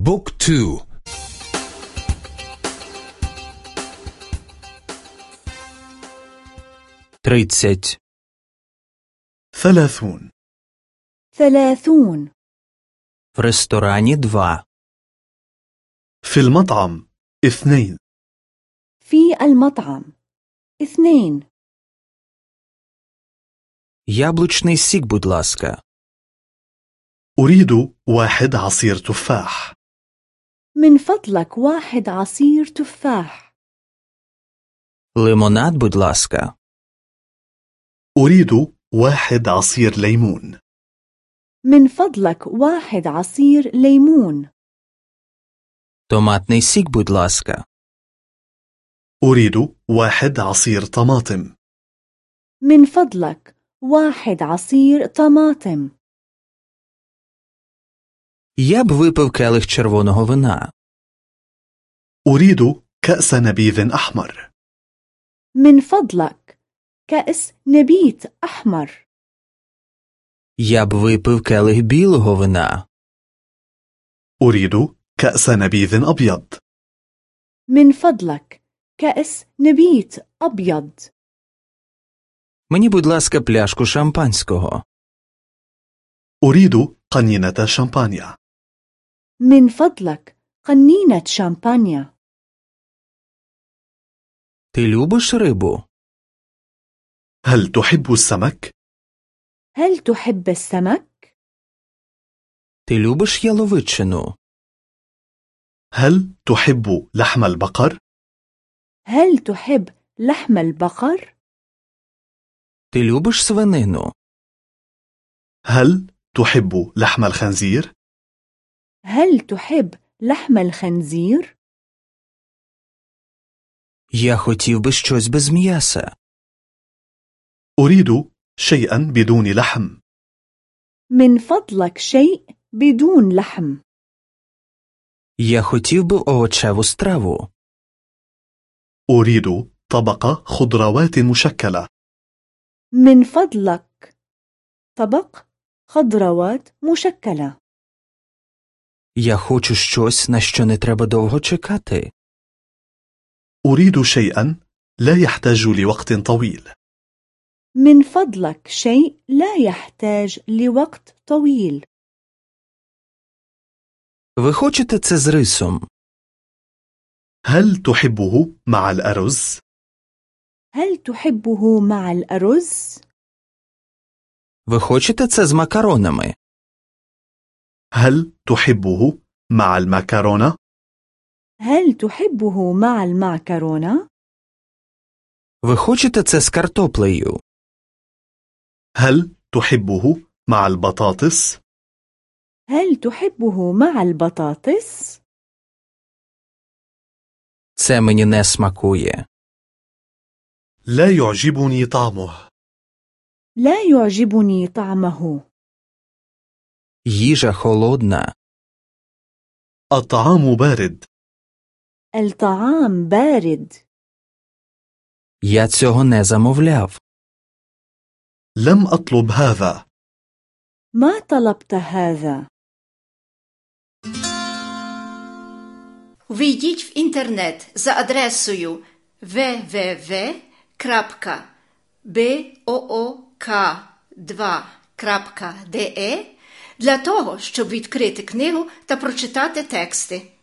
بوك تو тридцять ثلاثون ثلاثون в ресторані два في المطعم اثنين في المطعم اثنين яблучний сік будь ласка أريد واحد عصير تفاح من فضلك واحد عصير تفاح лимонад будь ласка أريد واحد عصير ليمون من فضلك واحد عصير ليمون томатний сік будь ласка أريد واحد عصير طماطم من فضلك واحد عصير طماطم Я б випив келих червоного вина. أريد كأس نبيذ أحمر من فضلك كأس نبيت أحمر Я б випив келих білого вина. أريد كأس نبيذ أبيض من فضلك كأس نبيت أبيض Мені, будь ласка, пляшку шампанського. أريد قنينة شامبانيا من فضلك قنينة شامبانيا Ти любиш рибу? هل تحب السمك؟ هل تحب السمك؟ Ти любиш яловичину? هل تحب لحم البقر؟ هل تحب لحم البقر؟ Ти любиш свинину? هل تحب لحم الخنزير؟ هل تحب لحم الخنزير؟ Я хотів би щось без м'яса. أريد شيئا بدون لحم من فضلك شيء بدون لحم Я хотів би овочеву страву. أريد طبق خضروات مشكلة من فضلك طبق خضروات مشكلة Я хочу щось, на що не треба довго чекати. أريد شيئا لا يحتاج لوقت طويل من فضلك شيء لا يحتاج لوقت طويل Ви хочете це з рисом? هل تحبه مع الأرز؟ هل تحبه مع الأرز؟ Ви хочете це з макаронами? هل تحبه مع المكرونة؟ هل تحبه مع المعكرونة؟ Ви хочете це з картоплею? هل تحبه مع البطاطس؟ هل تحبه مع البطاطس؟ Це мені не смакує. لا يعجبني طعمه لا يعجبني طعمه Їжа холодна. الطعام بارد الطعام بارد Я цього не замовляв. لم أطلب هذا ما طلبت هذا Ввійдіть в інтернет за адресою www.book2.de для того, щоб відкрити книгу та прочитати тексти.